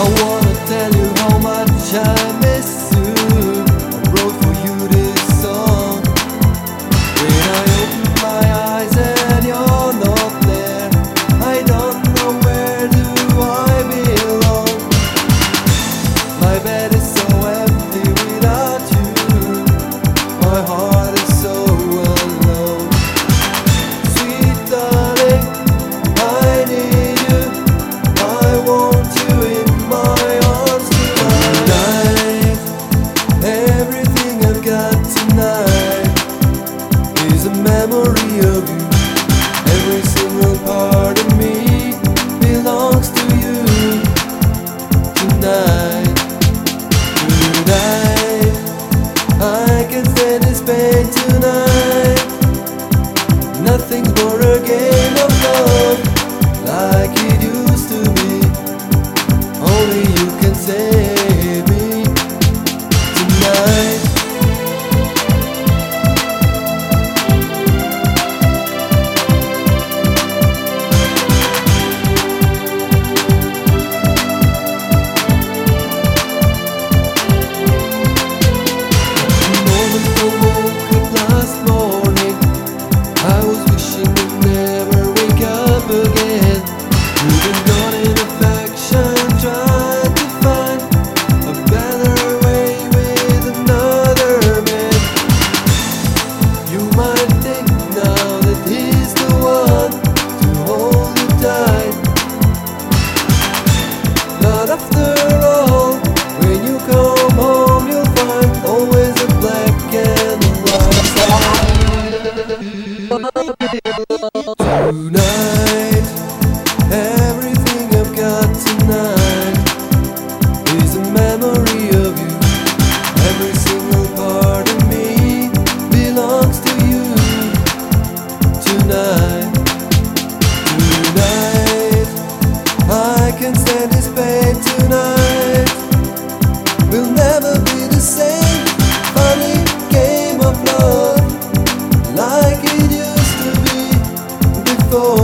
I wanna tell you how much I mãe.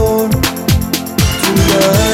alone to love.